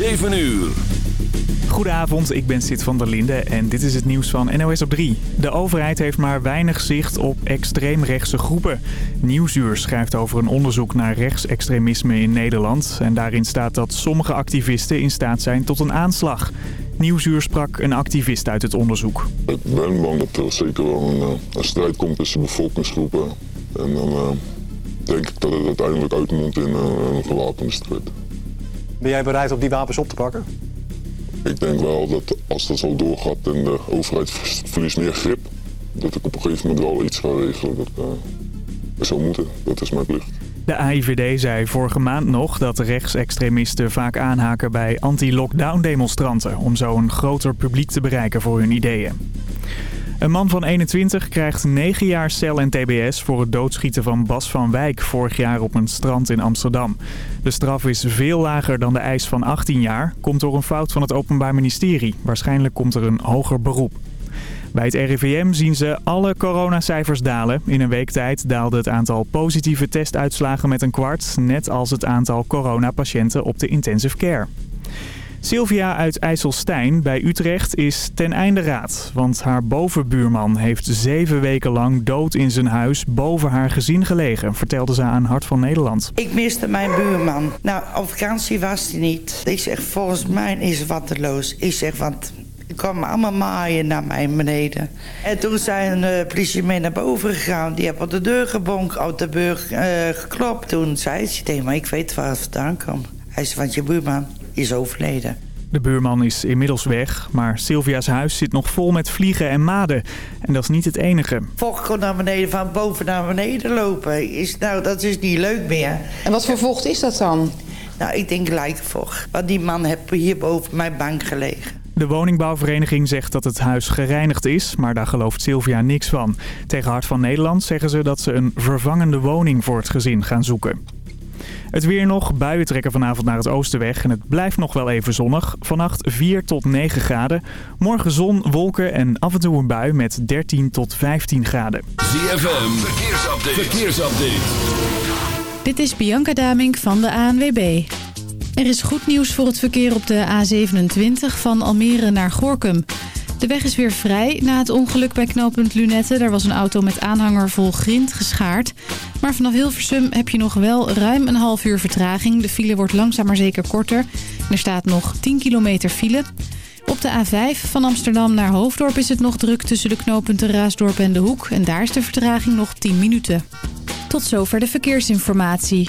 7 uur. Goedenavond, ik ben Sid van der Linde en dit is het nieuws van NOS op 3. De overheid heeft maar weinig zicht op extreemrechtse groepen. Nieuwsuur schrijft over een onderzoek naar rechtsextremisme in Nederland. En daarin staat dat sommige activisten in staat zijn tot een aanslag. Nieuwsuur sprak een activist uit het onderzoek. Ik ben bang dat er zeker wel een, eh, een strijd komt tussen bevolkingsgroepen. En dan uh, denk ik dat het uiteindelijk uitmondt in uh, een gewapende strijd. Ben jij bereid om die wapens op te pakken? Ik denk wel dat als dat zo doorgaat en de overheid verliest meer grip... dat ik op een gegeven moment wel iets ga regelen. Dat uh, zou moeten. Dat is mijn plicht. De AIVD zei vorige maand nog dat rechtsextremisten vaak aanhaken bij anti-lockdown demonstranten... om zo een groter publiek te bereiken voor hun ideeën. Een man van 21 krijgt 9 jaar cel en tbs voor het doodschieten van Bas van Wijk vorig jaar op een strand in Amsterdam. De straf is veel lager dan de eis van 18 jaar, komt door een fout van het Openbaar Ministerie. Waarschijnlijk komt er een hoger beroep. Bij het RIVM zien ze alle coronacijfers dalen. In een week tijd daalde het aantal positieve testuitslagen met een kwart, net als het aantal coronapatiënten op de intensive care. Sylvia uit IJsselstein bij Utrecht is ten einde raad. Want haar bovenbuurman heeft zeven weken lang dood in zijn huis boven haar gezin gelegen, vertelde ze aan Hart van Nederland. Ik miste mijn buurman. Nou, op vakantie was hij niet. Ik zeg, volgens mij is watteloos. Ik zeg, want ik kwam allemaal maaien naar mij beneden. En toen zijn de politie mee naar boven gegaan. Die hebben op de deur gebonk, uit de burg uh, geklopt. Toen zei ze tegen me, ik weet waar het vandaan kwam. Hij zei, want je buurman is overleden. De buurman is inmiddels weg, maar Sylvia's huis zit nog vol met vliegen en maden. En dat is niet het enige. Vocht kon naar beneden, van boven naar beneden lopen. Is, nou, dat is niet leuk meer. En wat voor vocht is dat dan? Nou, ik denk lijkvocht. Want die man heeft hier boven mijn bank gelegen. De woningbouwvereniging zegt dat het huis gereinigd is, maar daar gelooft Sylvia niks van. Tegen Hart van Nederland zeggen ze dat ze een vervangende woning voor het gezin gaan zoeken. Het weer nog. Buien trekken vanavond naar het oosten weg en het blijft nog wel even zonnig. Vannacht 4 tot 9 graden. Morgen zon, wolken en af en toe een bui met 13 tot 15 graden. ZFM, verkeersupdate. verkeersupdate. Dit is Bianca Damink van de ANWB. Er is goed nieuws voor het verkeer op de A27 van Almere naar Gorkum. De weg is weer vrij na het ongeluk bij knooppunt Lunette. Daar was een auto met aanhanger vol grind geschaard. Maar vanaf Hilversum heb je nog wel ruim een half uur vertraging. De file wordt langzaam maar zeker korter. Er staat nog 10 kilometer file. Op de A5 van Amsterdam naar Hoofddorp is het nog druk tussen de knooppunten Raasdorp en De Hoek. En daar is de vertraging nog 10 minuten. Tot zover de verkeersinformatie.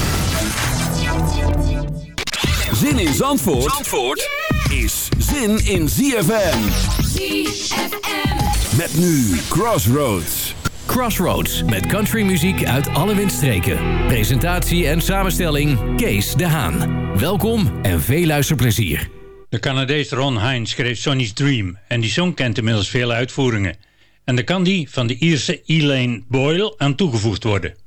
Zin in Zandvoort, Zandvoort is zin in ZFM. ZFM. Met nu Crossroads. Crossroads met countrymuziek uit alle windstreken. Presentatie en samenstelling Kees de Haan. Welkom en veel luisterplezier. De Canadees Ron Hines schreef Sonny's Dream en die song kent inmiddels veel uitvoeringen. En er kan die van de Ierse Elaine Boyle aan toegevoegd worden.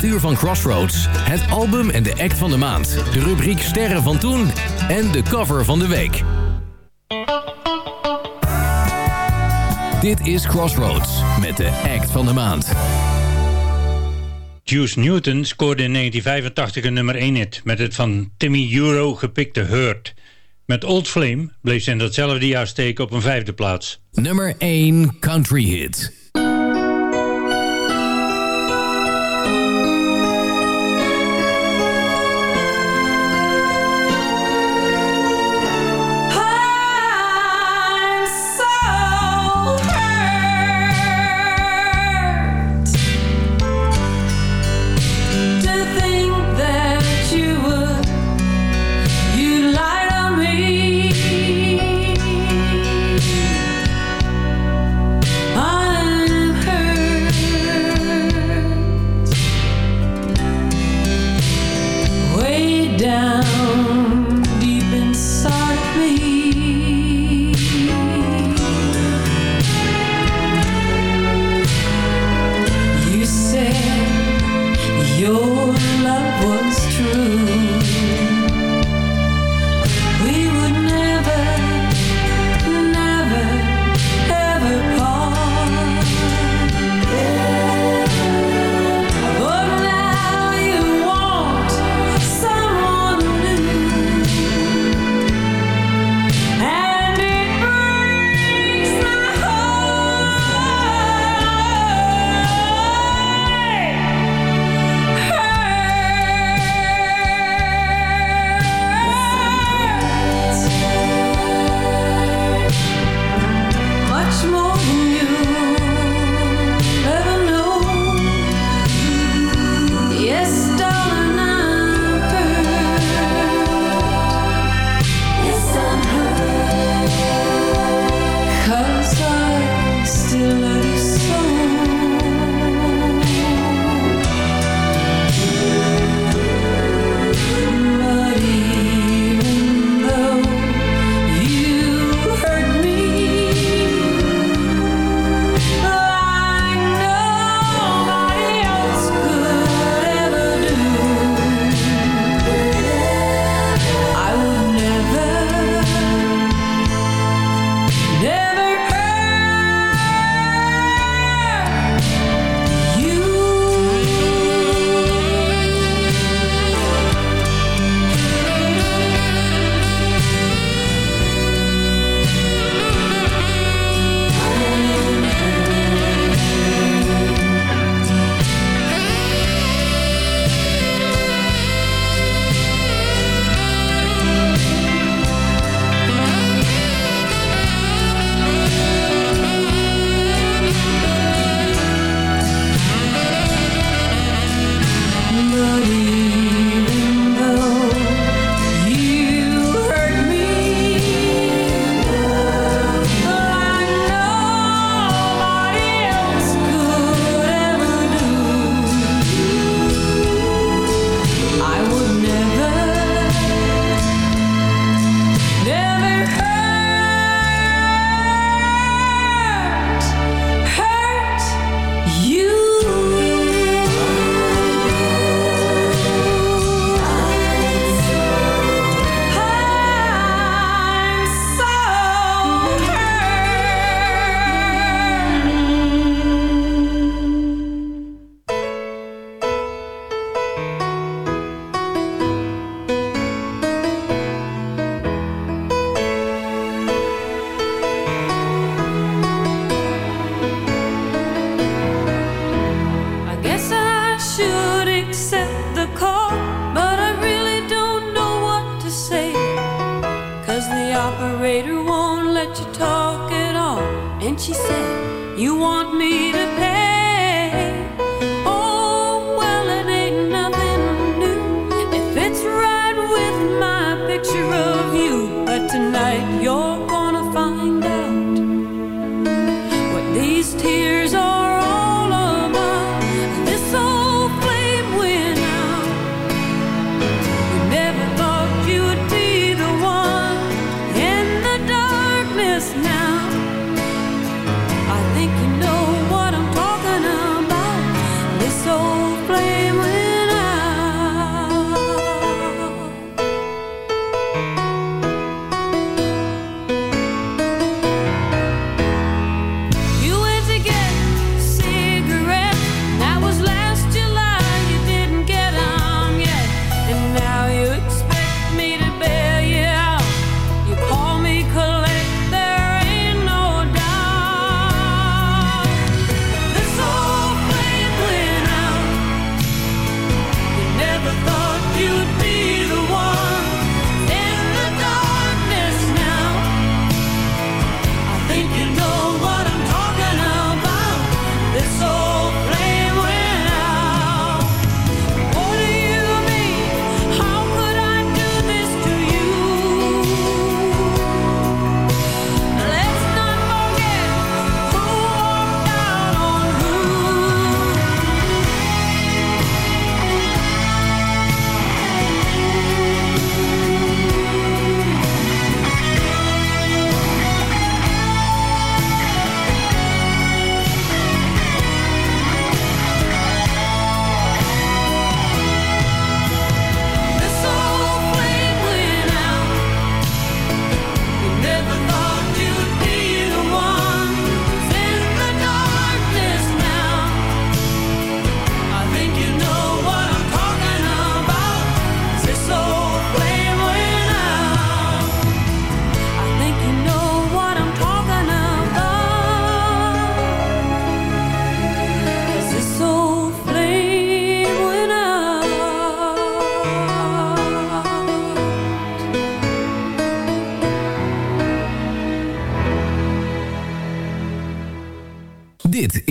dit uur van Crossroads. Het album en de act van de maand. De rubriek Sterren van Toen en de cover van de week. Dit is Crossroads met de act van de maand. Juice Newton scoorde in 1985 een nummer 1 hit met het van Timmy Euro gepikte Hurt. Met Old Flame bleef ze in datzelfde jaar steken op een vijfde plaats. Nummer 1 Country Hit.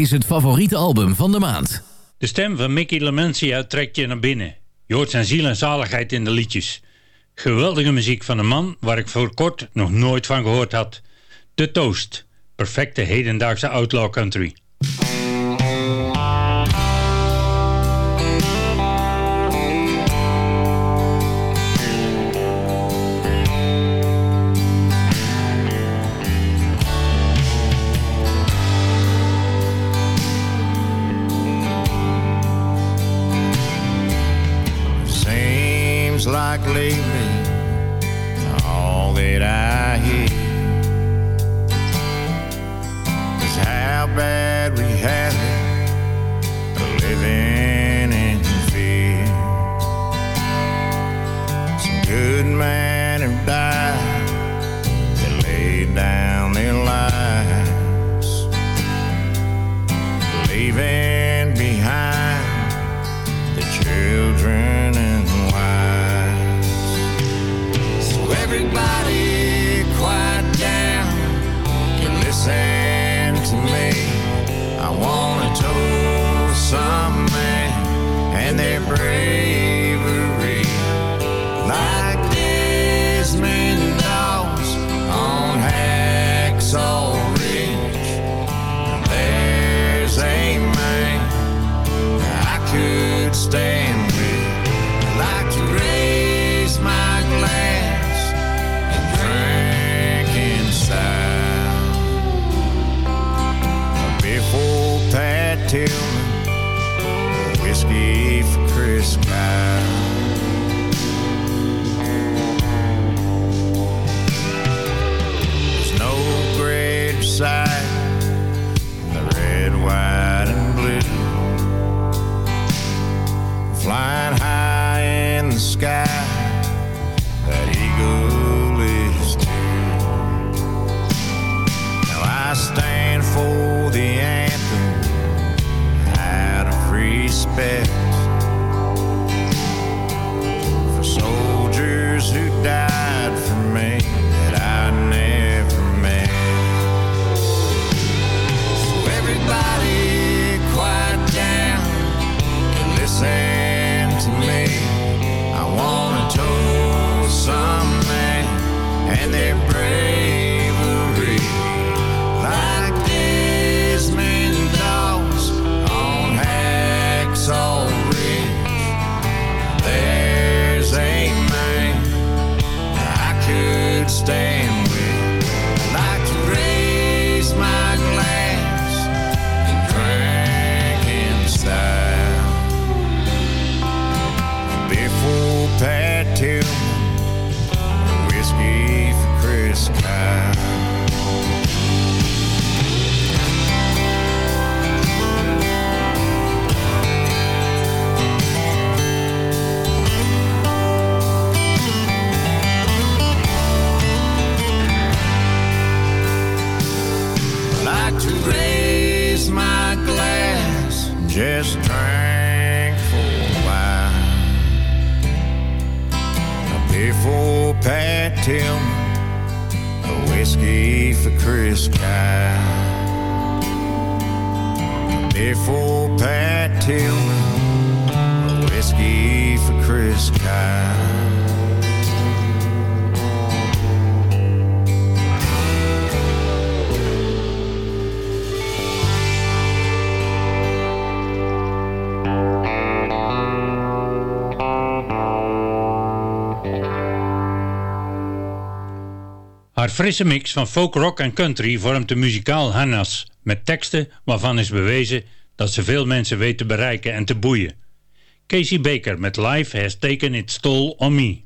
is het favoriete album van de maand. De stem van Mickey Lamentia trekt je naar binnen. Je hoort zijn ziel en zaligheid in de liedjes. Geweldige muziek van een man waar ik voor kort nog nooit van gehoord had. De Toast, perfecte hedendaagse outlaw country. despair. Haar frisse mix van folk, rock en country vormt de muzikaal Hannas, met teksten waarvan is bewezen dat ze veel mensen weet te bereiken en te boeien. Casey Baker met Life Has Taken Its Toll On Me.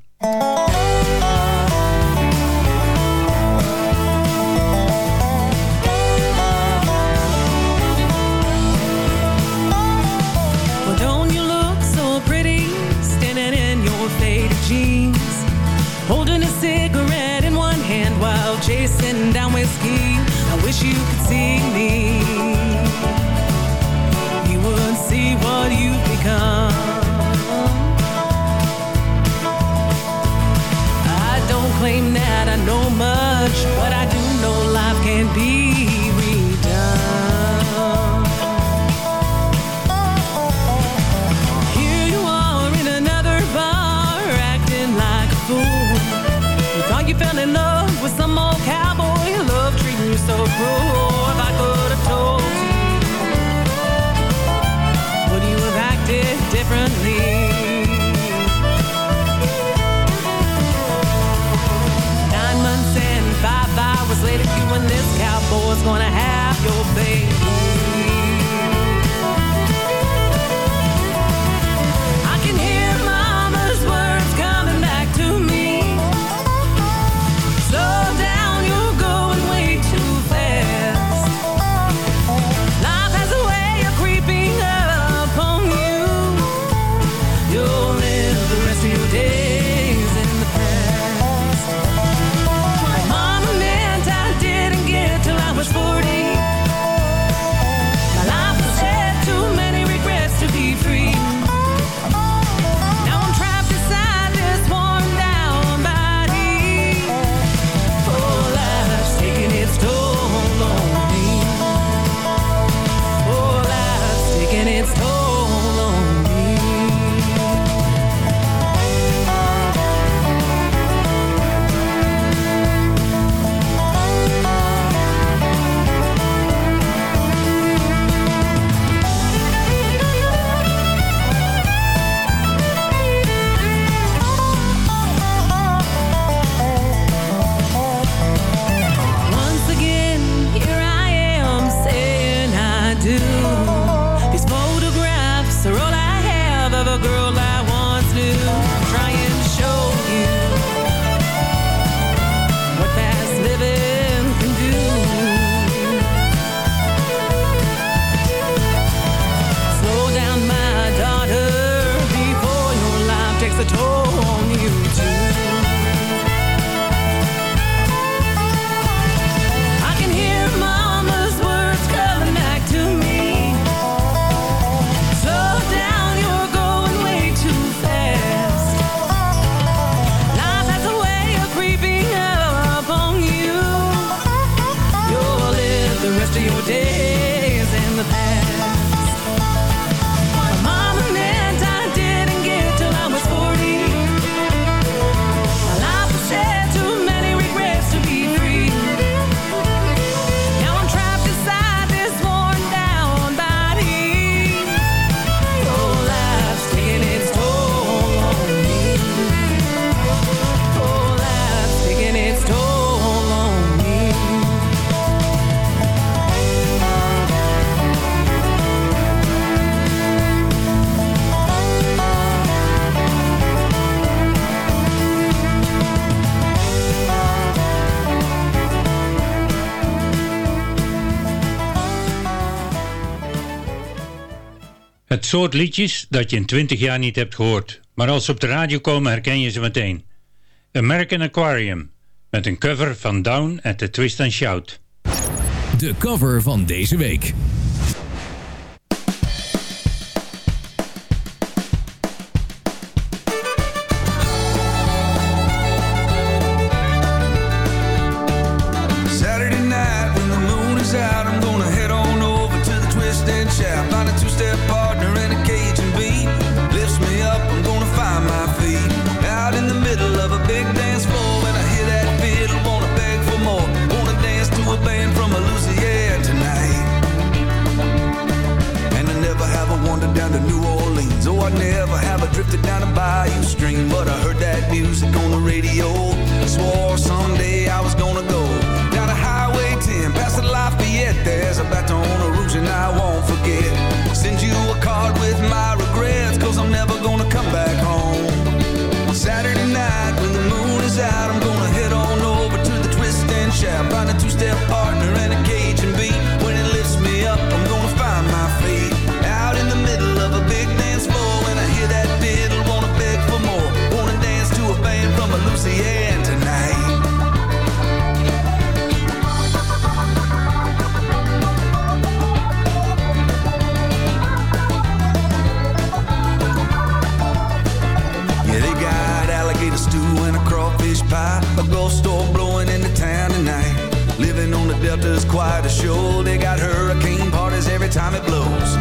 What's gonna have your. soort liedjes dat je in 20 jaar niet hebt gehoord. Maar als ze op de radio komen herken je ze meteen. American Aquarium, met een cover van Down at the Twist and Shout. De cover van deze week. time it blows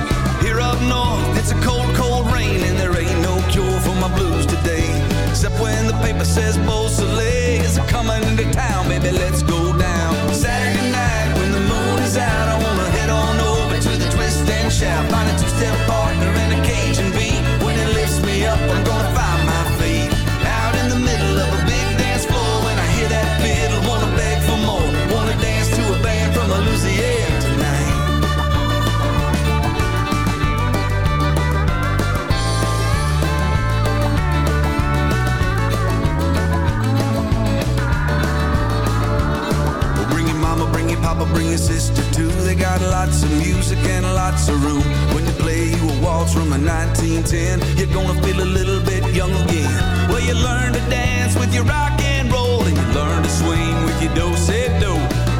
too. They got lots of music and lots of room. When you play you a waltz from a 1910, you're gonna feel a little bit young again. Well, you learn to dance with your rock and roll, and you learn to swing with your do say do.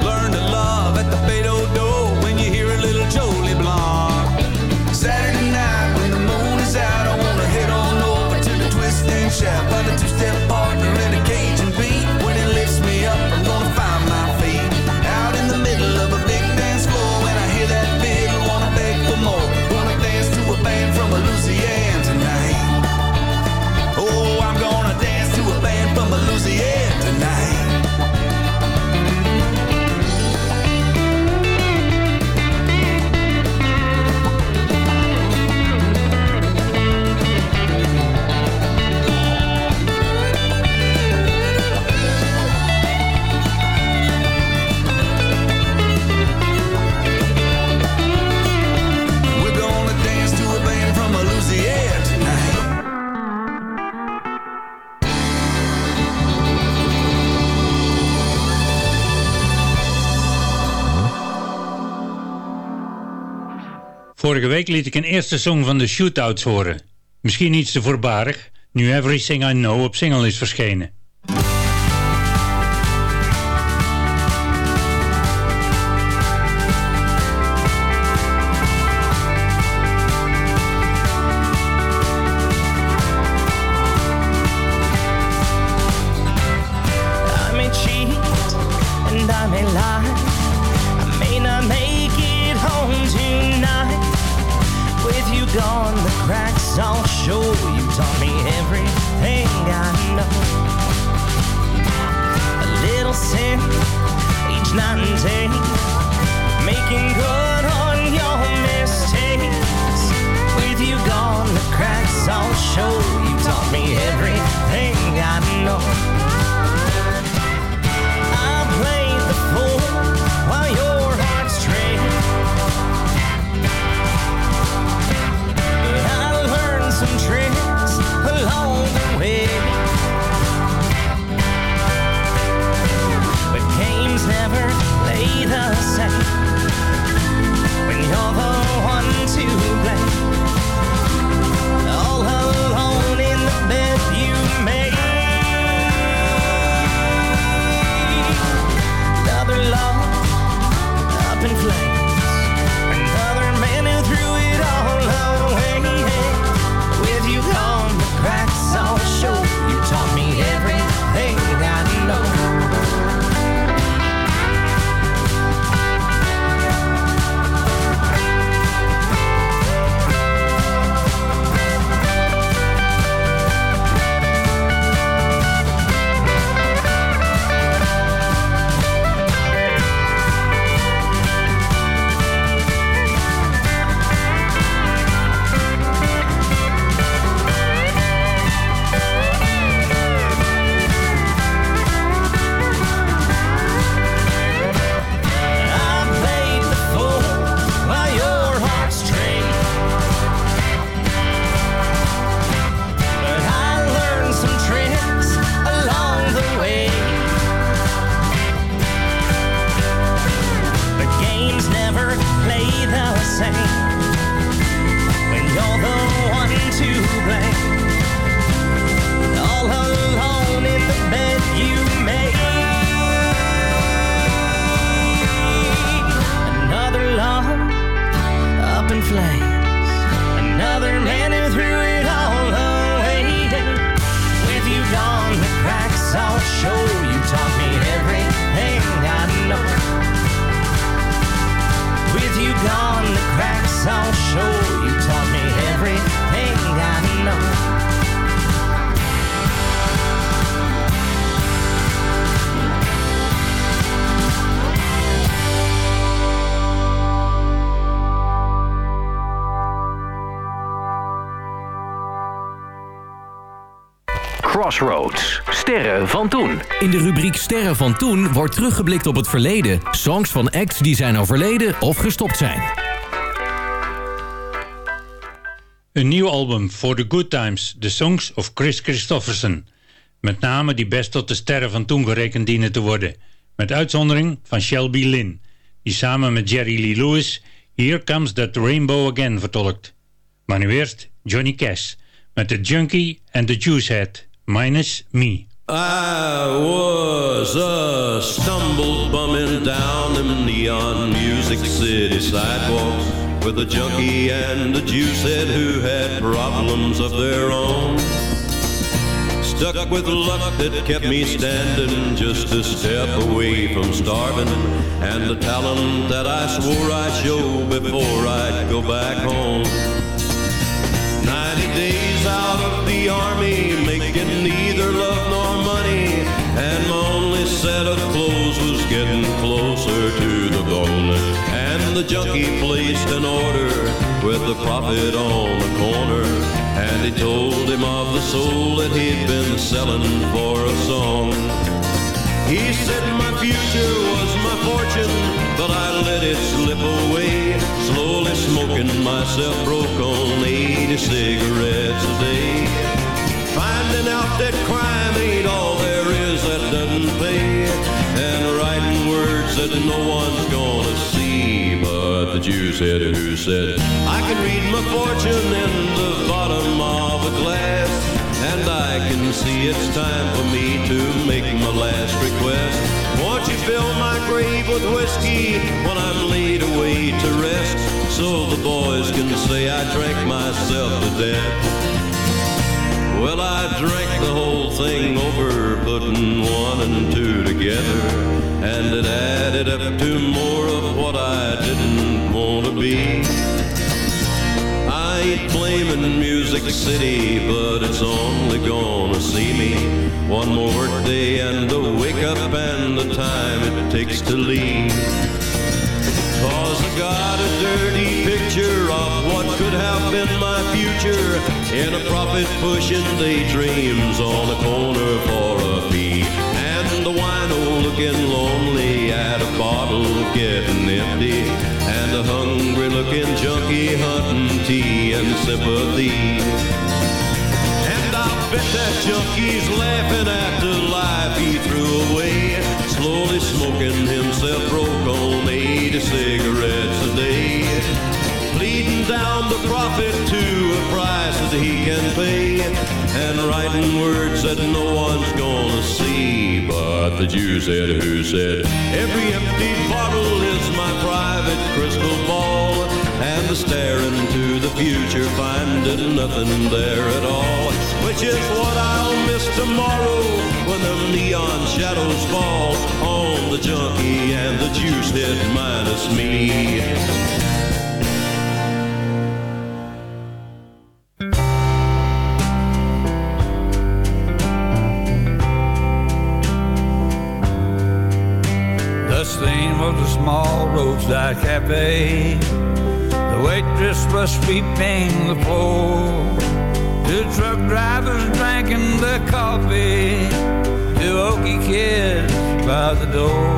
Learn to love at the Beto Do when you hear a little Jolie Blanc. Saturday night when the moon is out, I wanna head on over to the twist and shout. Find a two-step Vorige week liet ik een eerste song van de Shootouts horen. Misschien iets te voorbarig, nu Everything I Know op single is verschenen. In de rubriek Sterren van toen wordt teruggeblikt op het verleden. Songs van acts die zijn overleden of gestopt zijn. Een nieuw album For the Good Times, The Songs of Chris Christofferson. Met name die best tot de sterren van toen gerekend dienen te worden. Met uitzondering van Shelby Lynn. die samen met Jerry Lee Lewis Here Comes That Rainbow Again vertolkt. Maar nu eerst Johnny Cash met The Junkie and the Juicehead, minus me. I was a stumble bumming down them neon music city sidewalks with a junkie and a juicehead who had problems of their own. Stuck with luck that kept me standing just a step away from starving and the talent that I swore I'd show before I'd go back home. Ninety days out of the army, getting closer to the bone. And the junkie placed an order with the prophet on the corner, and he told him of the soul that he'd been selling for a song. He said my future was my fortune, but I let it slip away. Slowly smoking myself broke on 80 cigarettes a day. Finding out that crime ain't all no one's gonna see but the Jew said who said, I can read my fortune in the bottom of a glass. And I can see it's time for me to make my last request. Won't you fill my grave with whiskey when I'm laid away to rest? So the boys can say I drank myself to death. Well, I drank the whole thing over, putting one and two together. And it added up to more of what I didn't want to be. I ain't blaming Music City, but it's only gonna see me one more day and the wake up and the time it takes to leave. Cause I got a dirty picture of what could have been my future in a prophet pushing daydreams on a corner for a fee. And the wino looking lonely at a bottle getting empty. And a hungry looking junkie hunting tea and sympathy. Bet that junkie's laughing at the life he threw away. Slowly smoking himself broke on 80 cigarettes a day. Bleeding down the profit to a price that he can pay. And writing words that no one's gonna see. But the Jew said, who said, every empty bottle is my private crystal ball. And the staring into the future, finding nothing there at all. Which is what I'll miss tomorrow when the neon shadows fall on the junkie and the juice head minus me. Roadside cafe. The waitress was sweeping the floor. Two truck drivers drinking the coffee. Two Okie kids by the door.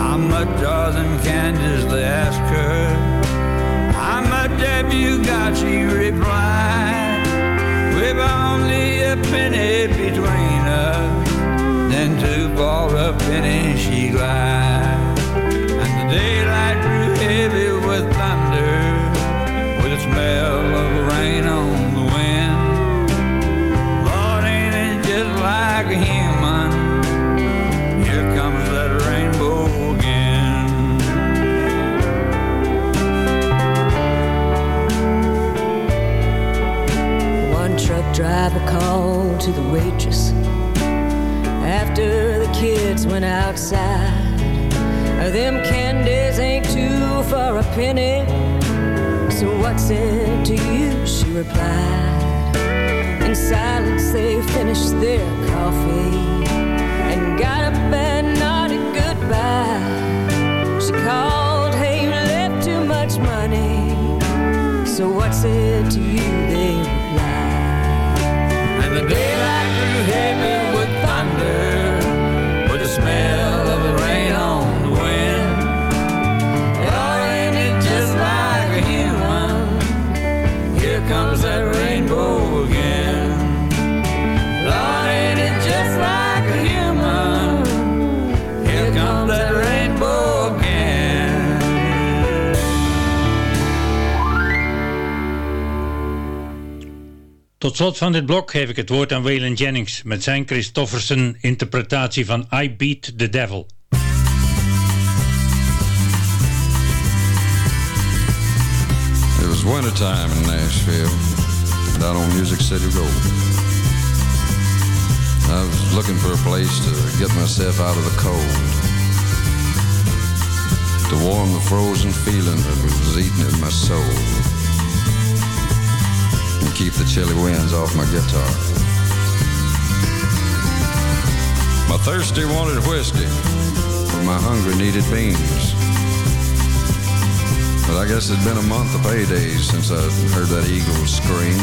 How much are them candies? They asked her. How much have you got? She replied. We've only a penny between us. Then two for a penny she lied. Daylight grew heavy with thunder, with the smell of rain on the wind. Lord, ain't it just like a human? Here comes that rainbow again. One truck driver called to the waitress after the kids went outside. Them two for a penny. So what's it to you? She replied. In silence, they finished their coffee and got up and nodded goodbye. She called, Hey, you left too much money. So what's it to you? They replied. And the daylight grew heavy slot van dit blok geef ik het woord aan Waylon Jennings met zijn Christofferson interpretatie van I Beat the Devil. It was wintertime in Nashville, down on Music City Road. I was looking for a place to get myself out of the cold, to warm the frozen feeling that was eating at my soul, keep the chilly winds off my guitar. My thirsty wanted whiskey, but my hungry needed beans. But I guess it's been a month of paydays since I heard that eagle scream.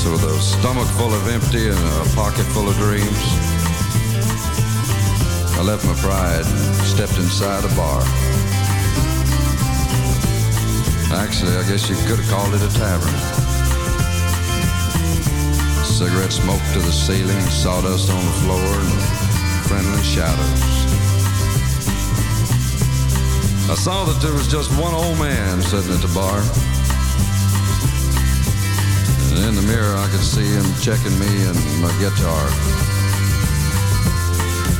So with a stomach full of empty and a pocket full of dreams, I left my pride, and stepped inside a bar. Actually, I guess you could have called it a tavern. Cigarette smoke to the ceiling, sawdust on the floor, and friendly shadows. I saw that there was just one old man sitting at the bar. And in the mirror, I could see him checking me and my guitar.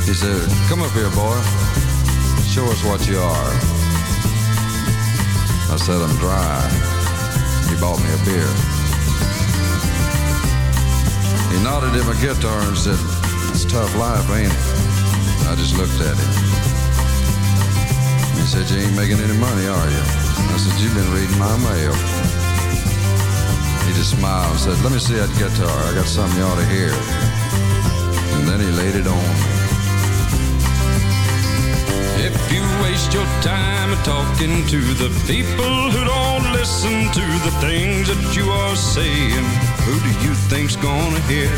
He said, Come up here, boy. Show us what you are. I said, I'm dry. He bought me a beer. He nodded at my guitar and said, It's tough life, ain't it? I just looked at him. He said, You ain't making any money, are you? I said, You've been reading my mail. He just smiled and said, Let me see that guitar. I got something you ought to hear. And then he laid it on. If you waste your time talking to the people who don't listen to the things that you are saying, who do you think's gonna hear?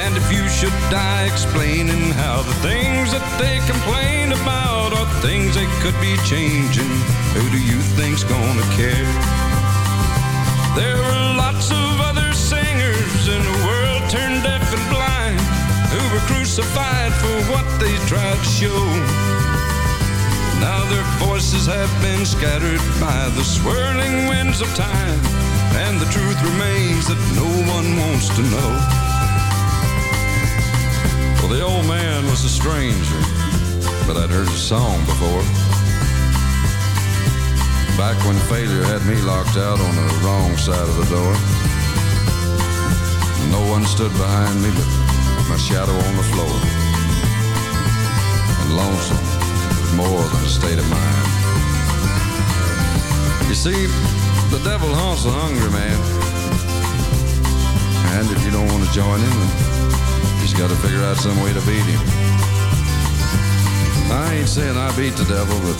And if you should die explaining how the things that they complain about are things they could be changing, who do you think's gonna care? There were lots of other singers in a world turned deaf and blind who were crucified for what they tried to show. Now their voices have been scattered by the swirling winds of time, and the truth remains that no one wants to know. Well, the old man was a stranger, but I'd heard his song before. Back when failure had me locked out on the wrong side of the door. No one stood behind me but my shadow on the floor. And lonesome more than a state of mind. You see, the devil haunts a hungry man. And if you don't want to join him, you just got to figure out some way to beat him. I ain't saying I beat the devil, but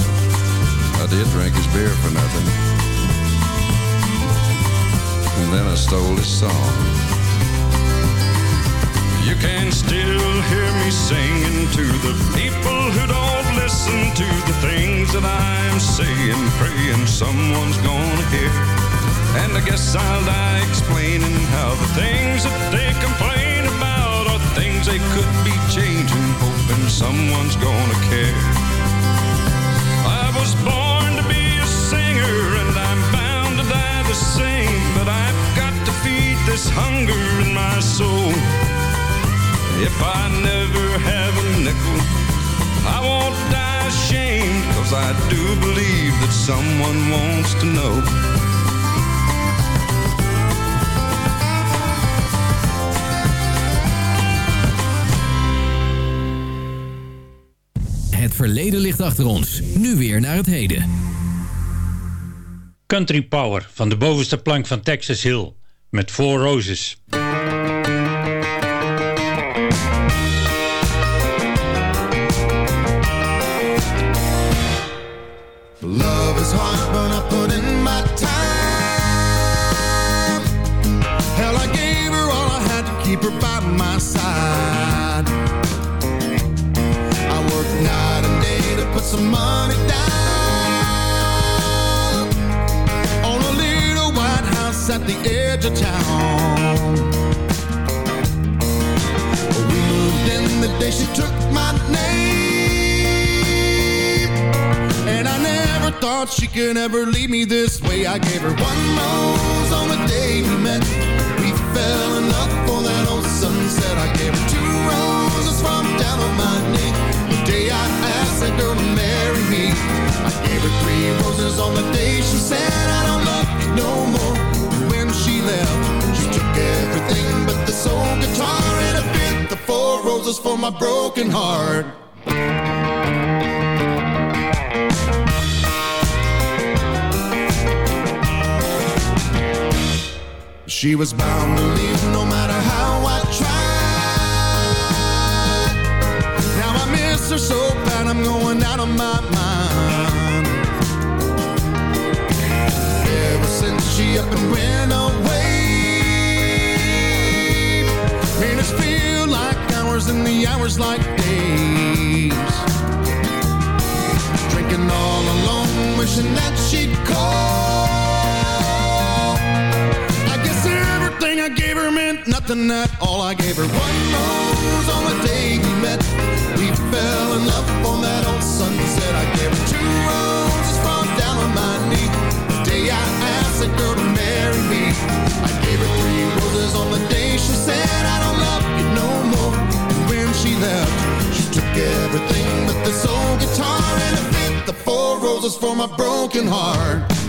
I did drink his beer for nothing. And then I stole his song. You can still hear me singing to the people who don't listen to the things that I'm saying, praying someone's gonna hear. And I guess I'll die explaining how the things that they complain about are things they could be changing, hoping someone's gonna care. I was born to be a singer and I'm bound to die the same, but I've got to feed this hunger in my soul. If I never have a nickel, I won't die ashamed, cause I do believe that someone wants to know. Het verleden ligt achter ons. Nu weer naar het heden. Country Power van de bovenste plank van Texas Hill met Four Roses. Love is hard, but I put in my time. Hell, I gave her all I had to keep her by my side. I worked night and day to put some money down on a little white house at the edge of town. We moved in the day she took my name. And I never thought she could ever leave me this way. I gave her one rose on the day we met. We fell in love for that old sunset. I gave her two roses from down on my knee. The day I asked that girl to marry me. I gave her three roses on the day she said I don't love you no more. When she left, she took everything but the soul guitar and a bit the four roses for my broken heart. She was bound to leave no matter how I tried. Now I miss her so bad I'm going out of my mind. Ever since she up and went away, minutes feel like hours and the hours like days. Drinking all alone, wishing that she'd call. Everything I gave her meant nothing at all. I gave her one rose on the day we met. We fell in love on that old sunset. I gave her two roses from down on my knee. The day I asked that girl to marry me. I gave her three roses on the day she said I don't love you no more. And when she left, she took everything but the soul guitar and a fit the four roses for my broken heart.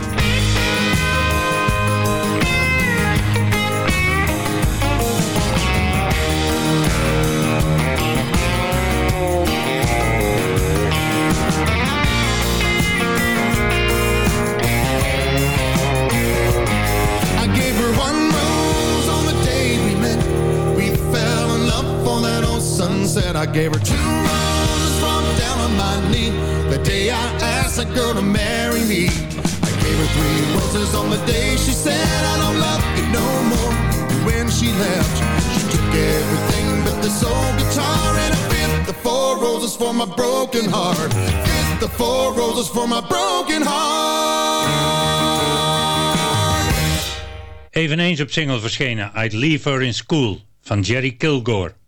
Old sunset. I gave her two roses from down on my knee. The day I asked a girl to marry me. I gave her three roses on the day she said I don't love you no more. When she left, she took everything but the soul guitar and a fifth the four roses for my broken heart. Fifth the four roses for my broken heart. Eveneens op single verschenen I'd Leave Her in School van Jerry Kilgore.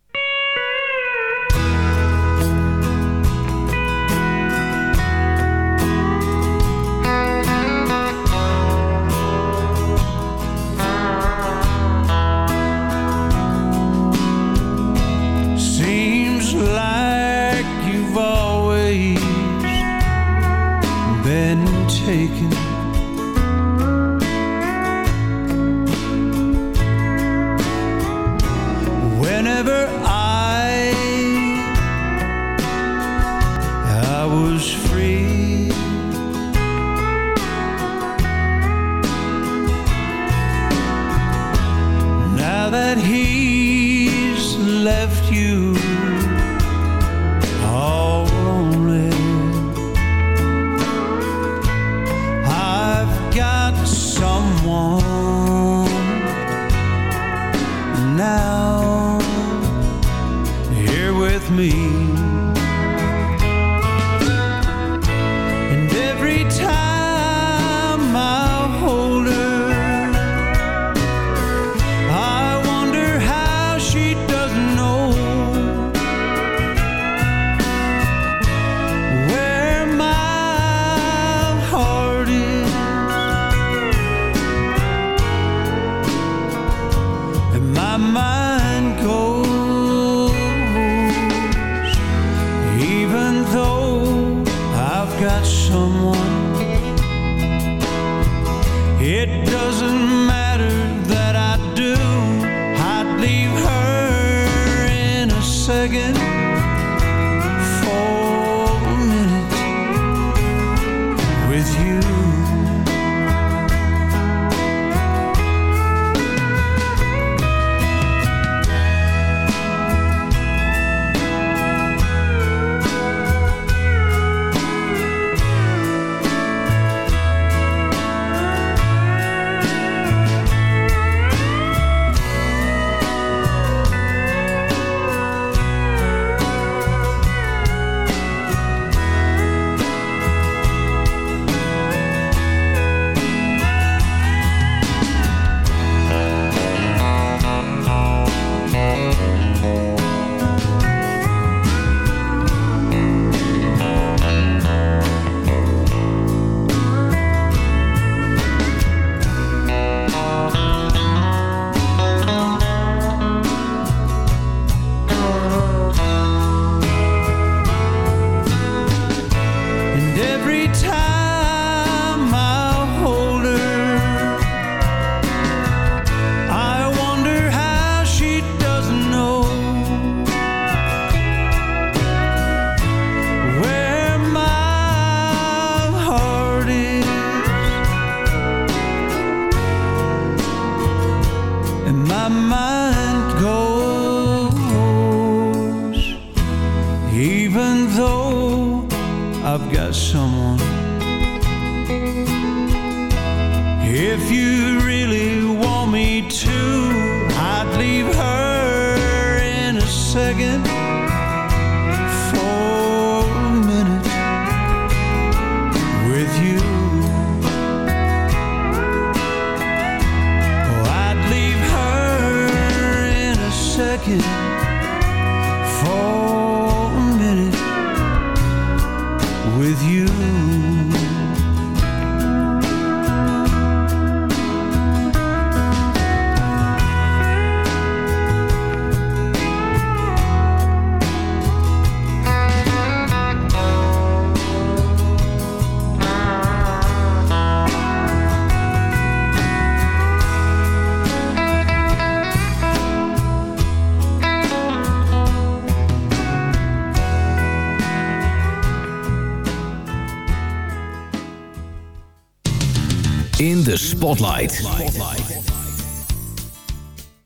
de Spotlight.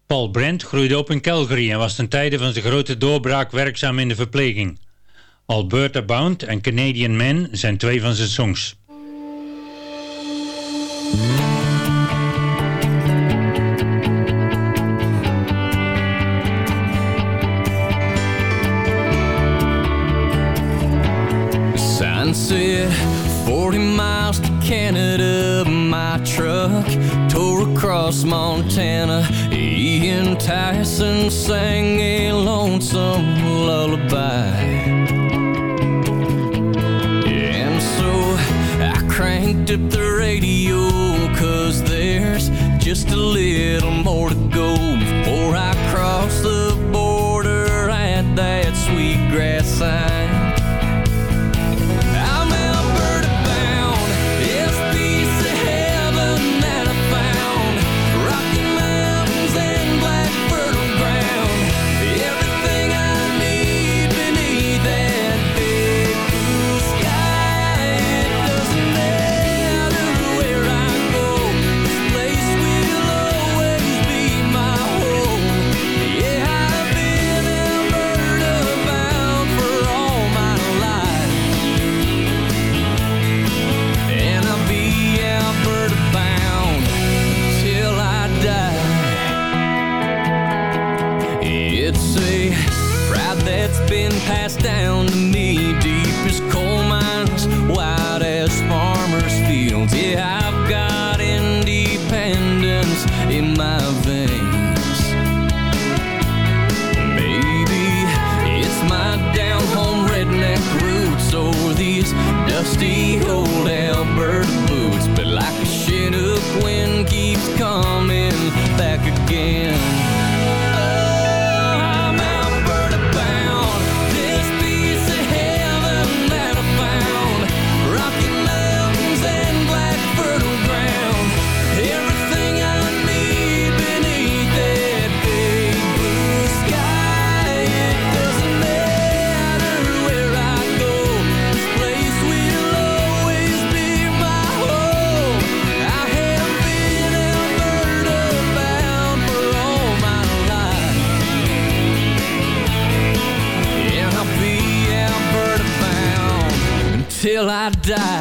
Paul Brent groeide op in Calgary en was ten tijde van zijn grote doorbraak werkzaam in de verpleging. Alberta Bound en Canadian Man zijn twee van zijn songs. Sunset, 40 miles to Canada across Montana, Ian Tyson sang a lonesome lullaby. And so I cranked up the radio, cause there's just a little more to go. passed down to me Deep as coal mines, wide as farmers' fields. Yeah, I till I die.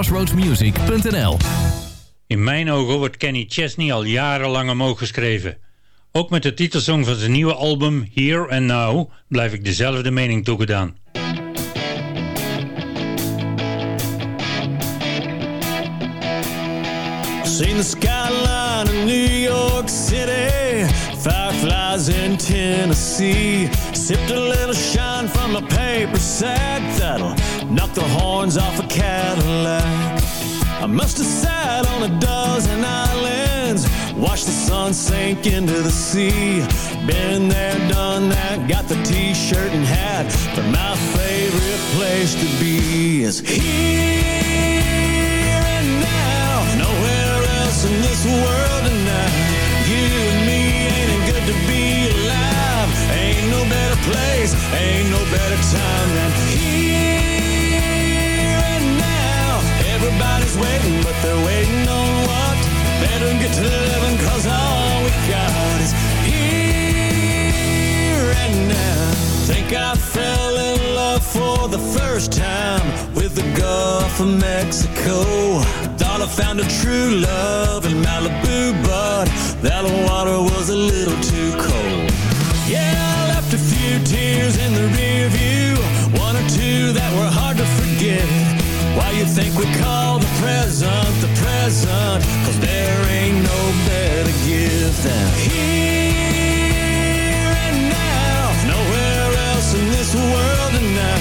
crossroadsmusic.nl In mijn ogen wordt Kenny Chesney al jarenlang omhoog geschreven. Ook met de titelsong van zijn nieuwe album Here and Now blijf ik dezelfde mening toegedaan. Seen the skyline of New York City, fireflies in Tennessee. Sipped a little shine from a paper sack that'll knock the horns off a Cadillac. I must have sat on a dozen islands, watched the sun sink into the sea. Been there, done that, got the t-shirt and hat, but my favorite place to be is here and now. Nowhere else in this world tonight. You and me ain't it good to be alive. Ain't no better place, ain't no better time than here. Everybody's waiting, but they're waiting on what? Better get to living, cause all we got is here and now. Think I fell in love for the first time with the Gulf of Mexico. Thought I found a true love in Malibu, but that water was a little too cold. Yeah, you think we call the present the present? Cause there ain't no better gift than here and now. Nowhere else in this world tonight.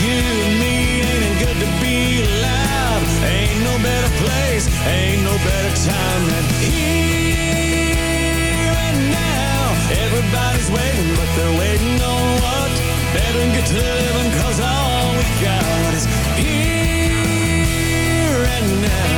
You and me ain't it good to be alive. Ain't no better place, ain't no better time than here and now. Everybody's waiting, but they're waiting on what? Better get to living, now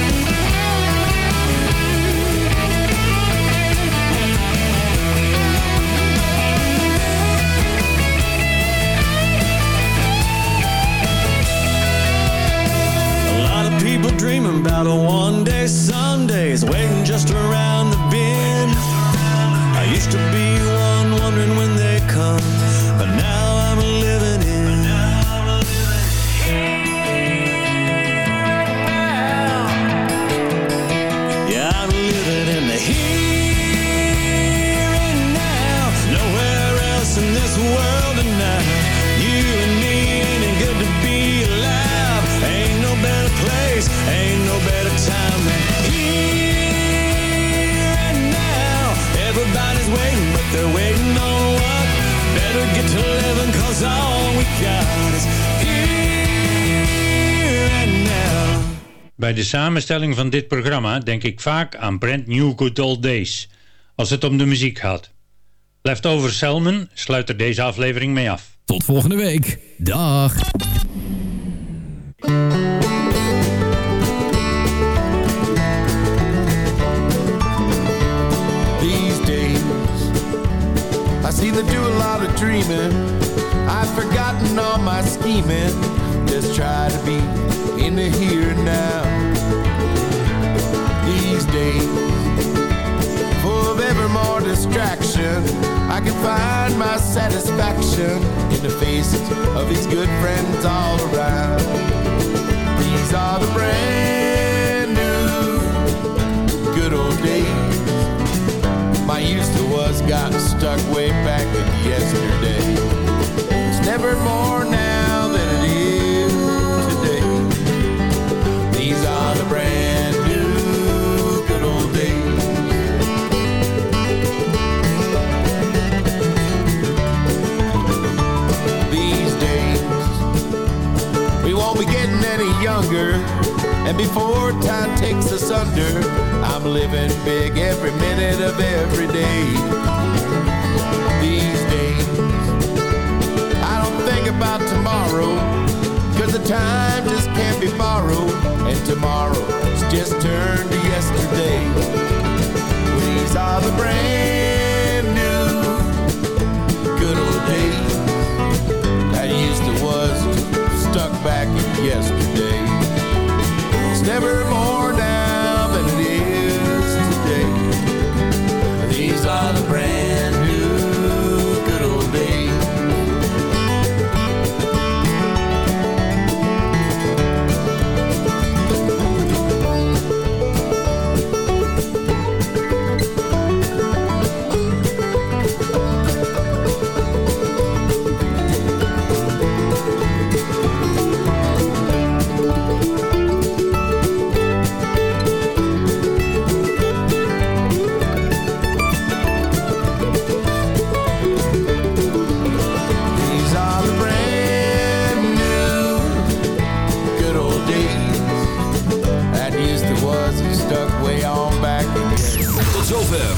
samenstelling van dit programma denk ik vaak aan Brand New Good Old Days, als het om de muziek gaat. Leftover Selman sluit er deze aflevering mee af. Tot volgende week. Dag. these days. I see do a lot of dreaming. I've forgotten all my scheming. Just try to be in the here and now. Days, full of ever more distraction, I can find my satisfaction in the faces of these good friends all around. These are the brand new good old days. My used to was got stuck way back in yesterday. It's never more takes us under, I'm living big every minute of every day. These days, I don't think about tomorrow, cause the time just can't be borrowed. And tomorrow's just turned to yesterday. These are the brand new good old days that used to was stuck back in yesterday. It's never